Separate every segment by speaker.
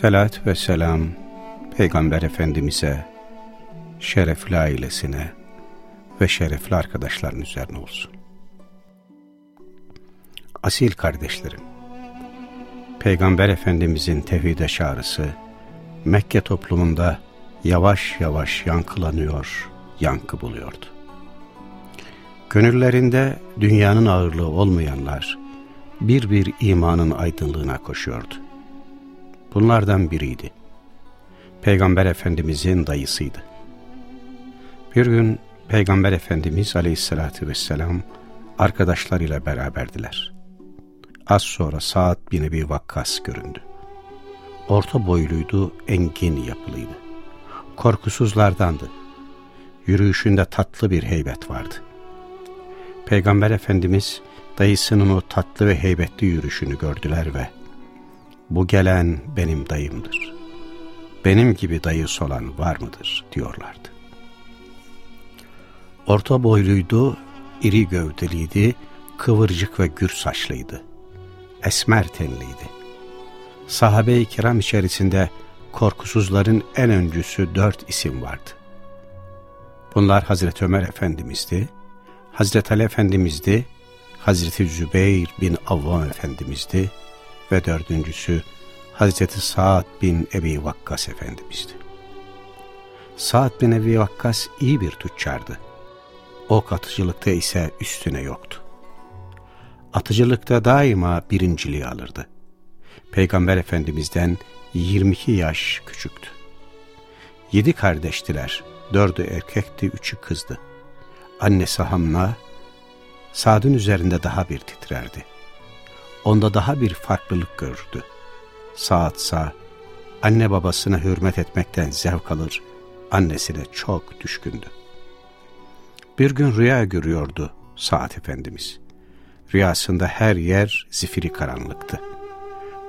Speaker 1: Selat ve selam Peygamber Efendimiz'e, şerefli ailesine ve şerefli arkadaşların üzerine olsun. Asil kardeşlerim, Peygamber Efendimiz'in tevhide çağrısı Mekke toplumunda yavaş yavaş yankılanıyor, yankı buluyordu. Gönüllerinde dünyanın ağırlığı olmayanlar bir bir imanın aydınlığına koşuyordu. Bunlardan biriydi. Peygamber Efendimizin dayısıydı. Bir gün Peygamber Efendimiz aleyhissalatü vesselam arkadaşlarıyla beraberdiler. Az sonra saat bin bir Vakkas göründü. Orta boyluydu, engin yapılıydı. Korkusuzlardandı. Yürüyüşünde tatlı bir heybet vardı. Peygamber Efendimiz dayısının o tatlı ve heybetli yürüyüşünü gördüler ve bu gelen benim dayımdır. Benim gibi dayısı olan var mıdır diyorlardı. Orta boyluydu, iri gövdeliydi, kıvırcık ve gür saçlıydı. Esmer tenliydi. Sahabe-i kiram içerisinde korkusuzların en öncüsü dört isim vardı. Bunlar Hazreti Ömer Efendimiz'di, Hazreti Ali Efendimiz'di, Hazreti Zübeyir bin Avvam Efendimiz'di ve dördüncüsü Hazreti Sa'd bin Ebi Vakkas Efendimiz'di. Sa'd bin Ebi Vakkas iyi bir tüccardı. Ok atıcılıkta ise üstüne yoktu. Atıcılıkta daima birinciliği alırdı. Peygamber Efendimiz'den 22 yaş küçüktü. Yedi kardeştiler, dördü erkekti, üçü kızdı. Annesi Hamna, Sad'ın üzerinde daha bir titrerdi. Onda daha bir farklılık görürdü. Saat sağ, anne babasına hürmet etmekten zevk alır, annesine çok düşkündü. Bir gün rüya görüyordu Saat Efendimiz. Rüyasında her yer zifiri karanlıktı.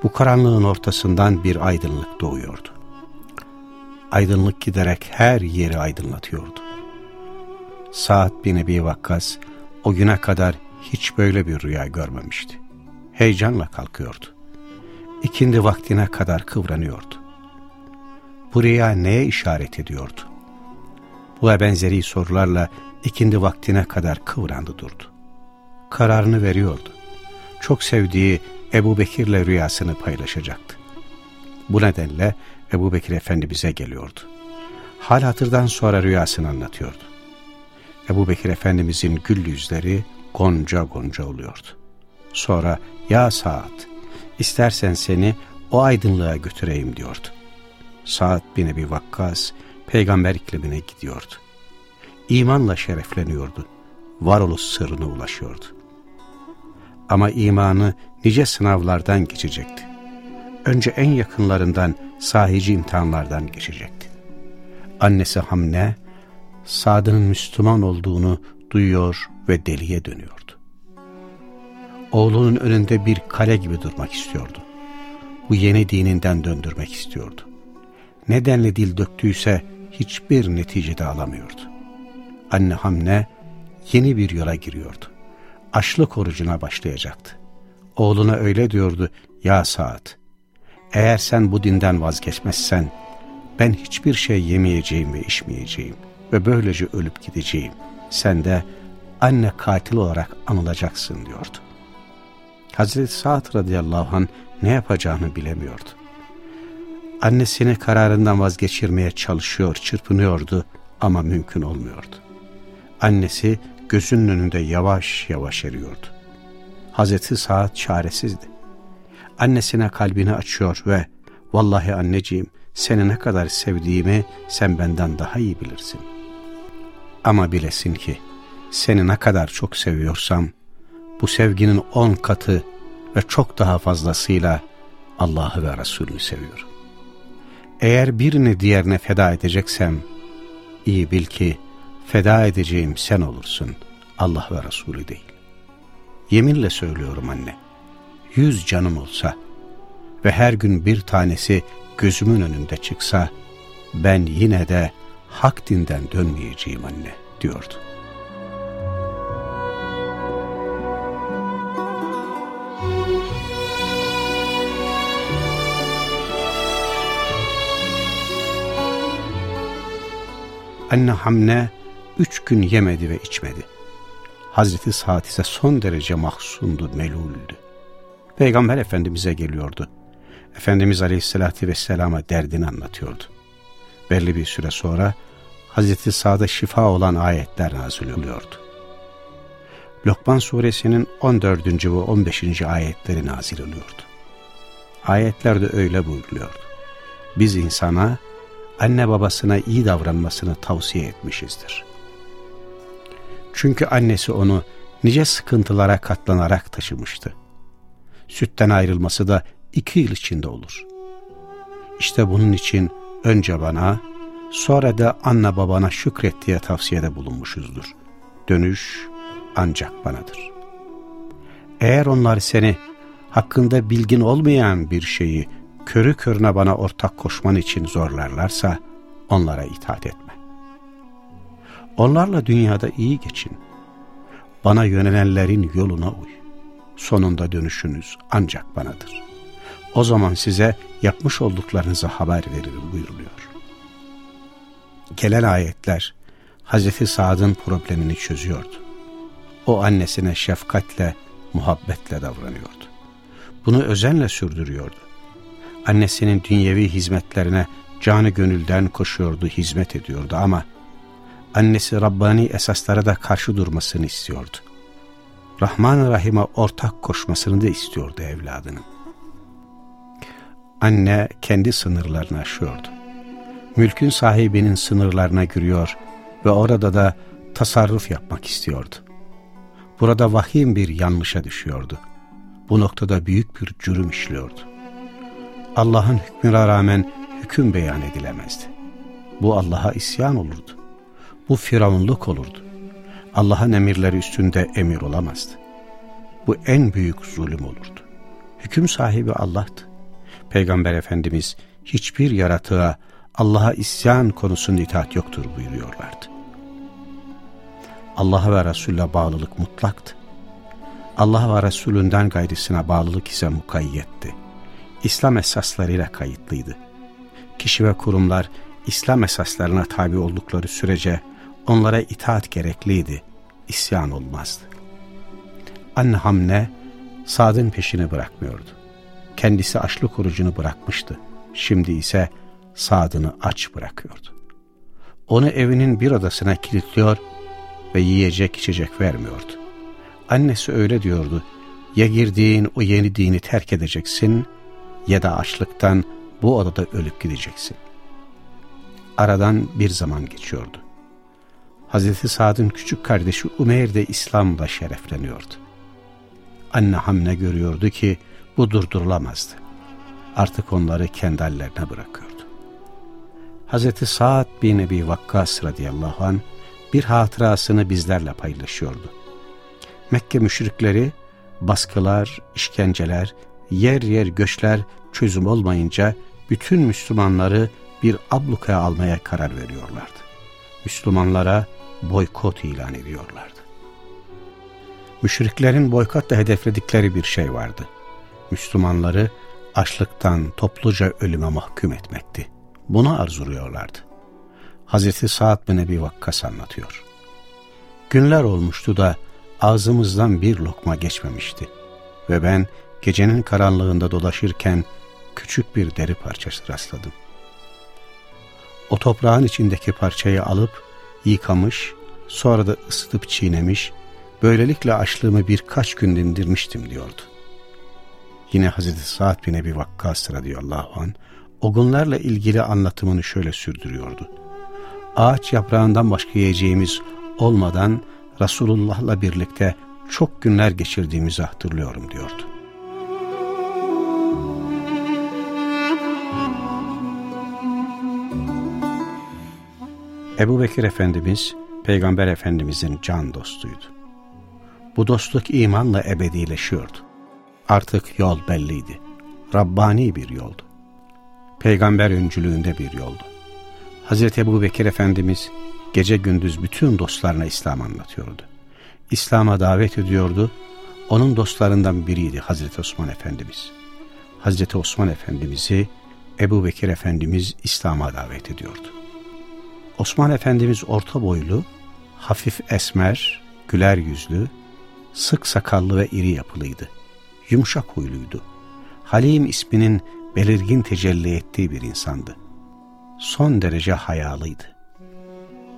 Speaker 1: Bu karanlığın ortasından bir aydınlık doğuyordu. Aydınlık giderek her yeri aydınlatıyordu. Saat bin Ebi Vakkas o güne kadar hiç böyle bir rüya görmemişti. Heyecanla kalkıyordu. İkindi vaktine kadar kıvranıyordu. Bu rüya neye işaret ediyordu? Bu benzeri sorularla ikindi vaktine kadar kıvrandı durdu. Kararını veriyordu. Çok sevdiği Ebu Bekir'le rüyasını paylaşacaktı. Bu nedenle Ebu Bekir Efendimiz'e geliyordu. Hal hatırdan sonra rüyasını anlatıyordu. Ebu Bekir Efendimizin gül yüzleri gonca gonca oluyordu. Sonra ya saat istersen seni o aydınlığa götüreyim diyordu. Saat bin Ebi Vakkas peygamber iklimine gidiyordu. İmanla şerefleniyordu. Varoluş sırrına ulaşıyordu. Ama imanı nice sınavlardan geçecekti. Önce en yakınlarından sahici imtihanlardan geçecekti. Annesi Hamne, Sad'ın Müslüman olduğunu duyuyor ve deliye dönüyordu. Oğlunun önünde bir kale gibi durmak istiyordu. Bu yeni dininden döndürmek istiyordu. Nedenle dil döktüyse hiçbir neticede alamıyordu. Anne Hamne yeni bir yola giriyordu. Açlık orucuna başlayacaktı. Oğluna öyle diyordu, ya Saat, eğer sen bu dinden vazgeçmezsen, ben hiçbir şey yemeyeceğim ve içmeyeceğim ve böylece ölüp gideceğim. Sen de anne katil olarak anılacaksın diyordu. Hazreti Sa'd radıyallahu anh ne yapacağını bilemiyordu. Annesini kararından vazgeçirmeye çalışıyor, çırpınıyordu ama mümkün olmuyordu. Annesi gözünün önünde yavaş yavaş eriyordu. Hazreti Sa'd çaresizdi. Annesine kalbini açıyor ve vallahi anneciğim seni ne kadar sevdiğimi sen benden daha iyi bilirsin. Ama bilesin ki seni ne kadar çok seviyorsam bu sevginin on katı ve çok daha fazlasıyla Allah'ı ve Resulünü seviyorum. eğer birini diğerine feda edeceksem, iyi bil ki feda edeceğim sen olursun, Allah ve Resulü değil. Yeminle söylüyorum anne, yüz canım olsa ve her gün bir tanesi gözümün önünde çıksa, ben yine de hak dinden dönmeyeceğim anne, diyordu. Anne Hamne üç gün yemedi ve içmedi. Hazreti Saad ise son derece mahzundu, meluldü. Peygamber Efendimiz'e geliyordu. Efendimiz Aleyhisselatü Vesselam'a derdini anlatıyordu. Belli bir süre sonra Hazreti Sa'da şifa olan ayetler nazil oluyordu. Lokman suresinin 14. ve 15. ayetleri nazil oluyordu. Ayetlerde öyle buyuruluyordu. Biz insana anne babasına iyi davranmasını tavsiye etmişizdir. Çünkü annesi onu nice sıkıntılara katlanarak taşımıştı. Sütten ayrılması da iki yıl içinde olur. İşte bunun için önce bana, sonra da anne babana şükret diye tavsiyede bulunmuşuzdur. Dönüş ancak banadır. Eğer onlar seni hakkında bilgin olmayan bir şeyi körü körüne bana ortak koşman için zorlarlarsa onlara itaat etme. Onlarla dünyada iyi geçin. Bana yönelenlerin yoluna uy. Sonunda dönüşünüz ancak banadır. O zaman size yapmış olduklarınızı haber veririm buyuruluyor. Gelen ayetler Hazreti Saad'ın problemini çözüyordu. O annesine şefkatle, muhabbetle davranıyordu. Bunu özenle sürdürüyordu annesinin dünyevi hizmetlerine canı gönülden koşuyordu, hizmet ediyordu ama annesi Rabbani esaslara da karşı durmasını istiyordu. Rahman-ı Rahim'e ortak koşmasını da istiyordu evladının. Anne kendi sınırlarını aşıyordu. Mülkün sahibinin sınırlarına giriyor ve orada da tasarruf yapmak istiyordu. Burada vahim bir yanlışa düşüyordu. Bu noktada büyük bir cürüm işliyordu. Allah'ın hükmüne rağmen hüküm beyan edilemezdi. Bu Allah'a isyan olurdu. Bu firavunluk olurdu. Allah'ın emirleri üstünde emir olamazdı. Bu en büyük zulüm olurdu. Hüküm sahibi Allah'tı. Peygamber Efendimiz hiçbir yaratığa Allah'a isyan konusunda itaat yoktur buyuruyorlardı. Allah'a ve Resul'e bağlılık mutlaktı. Allah ve Resulünden gayrısına bağlılık ise mukayyetti. İslam esaslarıyla kayıtlıydı. Kişi ve kurumlar İslam esaslarına tabi oldukları sürece onlara itaat gerekliydi, isyan olmazdı. Anne Hamne Sad'ın peşini bırakmıyordu. Kendisi açlık orucunu bırakmıştı. Şimdi ise Sad'ını aç bırakıyordu. Onu evinin bir odasına kilitliyor ve yiyecek içecek vermiyordu. Annesi öyle diyordu, ya girdiğin o yeni dini terk edeceksin ya da açlıktan bu odada ölüp gideceksin. Aradan bir zaman geçiyordu. Hazreti Sad'ın küçük kardeşi Umeyr de İslam'la şerefleniyordu. Anne Hamne görüyordu ki bu durdurulamazdı. Artık onları kendi bırakıyordu. Hazreti Sa'd bin Ebi Vakkas radıyallahu an bir hatırasını bizlerle paylaşıyordu. Mekke müşrikleri baskılar, işkenceler yer yer göçler çözüm olmayınca bütün Müslümanları bir ablukaya almaya karar veriyorlardı. Müslümanlara boykot ilan ediyorlardı. Müşriklerin boykotla hedefledikleri bir şey vardı. Müslümanları açlıktan topluca ölüme mahkum etmekti. Bunu arzuluyorlardı. Hazreti Sa'd bin Ebi Vakkas anlatıyor. Günler olmuştu da ağzımızdan bir lokma geçmemişti. Ve ben gecenin karanlığında dolaşırken küçük bir deri parçası rastladım. O toprağın içindeki parçayı alıp yıkamış, sonra da ısıtıp çiğnemiş, böylelikle açlığımı birkaç gün dindirmiştim diyordu. Yine Hazreti Sa'd bin Ebi Vakkas radıyallahu an o günlerle ilgili anlatımını şöyle sürdürüyordu. Ağaç yaprağından başka yiyeceğimiz olmadan Resulullah'la birlikte çok günler geçirdiğimizi hatırlıyorum diyordu. Ebu Bekir Efendimiz, Peygamber Efendimizin can dostuydu. Bu dostluk imanla ebedileşiyordu. Artık yol belliydi. Rabbani bir yoldu. Peygamber öncülüğünde bir yoldu. Hazreti Ebu Bekir Efendimiz gece gündüz bütün dostlarına İslam anlatıyordu. İslam'a davet ediyordu. Onun dostlarından biriydi Hazreti Osman Efendimiz. Hazreti Osman Efendimiz'i Ebu Bekir Efendimiz İslam'a davet ediyordu. Osman Efendimiz orta boylu, hafif esmer, güler yüzlü, sık sakallı ve iri yapılıydı. Yumuşak huyluydu. Halim isminin belirgin tecelli ettiği bir insandı. Son derece hayalıydı.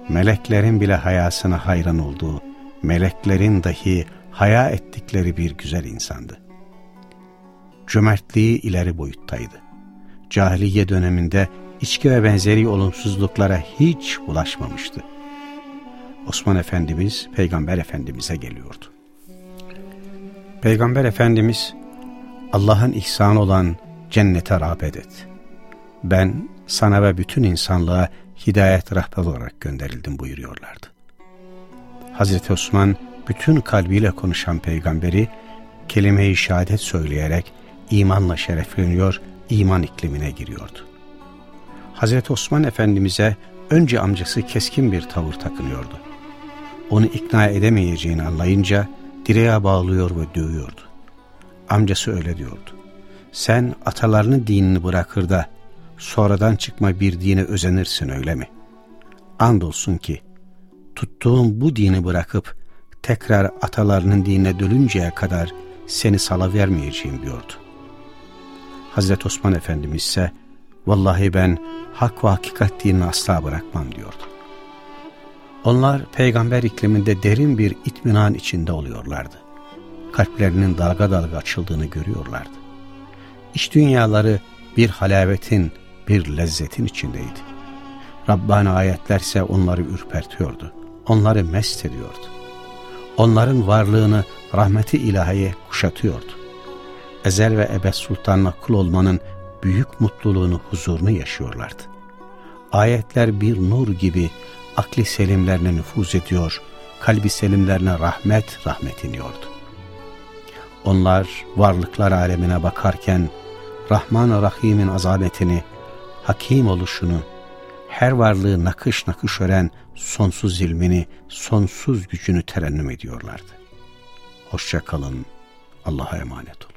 Speaker 1: Meleklerin bile hayasına hayran olduğu, meleklerin dahi haya ettikleri bir güzel insandı. Cömertliği ileri boyuttaydı. Cahiliye döneminde içki ve benzeri olumsuzluklara hiç ulaşmamıştı. Osman Efendimiz Peygamber Efendimiz'e geliyordu. Peygamber Efendimiz Allah'ın ihsanı olan cennete rağbet et. Ben sana ve bütün insanlığa hidayet rehber olarak gönderildim buyuruyorlardı. Hazreti Osman bütün kalbiyle konuşan peygamberi kelime-i şehadet söyleyerek imanla şerefleniyor, iman iklimine giriyordu. Hazreti Osman Efendimiz'e önce amcası keskin bir tavır takınıyordu. Onu ikna edemeyeceğini anlayınca direğe bağlıyor ve dövüyordu. Amcası öyle diyordu. Sen atalarının dinini bırakır da sonradan çıkma bir dine özenirsin öyle mi? Andolsun ki tuttuğun bu dini bırakıp tekrar atalarının dinine dönünceye kadar seni salıvermeyeceğim diyordu. Hazreti Osman Efendimiz ise vallahi ben hak ve hakikat dinini asla bırakmam diyordu. Onlar peygamber ikliminde derin bir itminan içinde oluyorlardı. Kalplerinin dalga dalga açıldığını görüyorlardı. İç dünyaları bir halavetin, bir lezzetin içindeydi. Rabbani ayetlerse onları ürpertiyordu. Onları mest ediyordu. Onların varlığını rahmeti ilahiye kuşatıyordu. Ezel ve Ebed Sultan'la kul olmanın büyük mutluluğunu, huzurunu yaşıyorlardı. Ayetler bir nur gibi akli selimlerine nüfuz ediyor, kalbi selimlerine rahmet rahmet iniyordu. Onlar varlıklar alemine bakarken Rahman Rahim'in azametini, hakim oluşunu, her varlığı nakış nakış ören sonsuz ilmini, sonsuz gücünü terennüm ediyorlardı. Hoşça kalın, Allah'a emanet olun.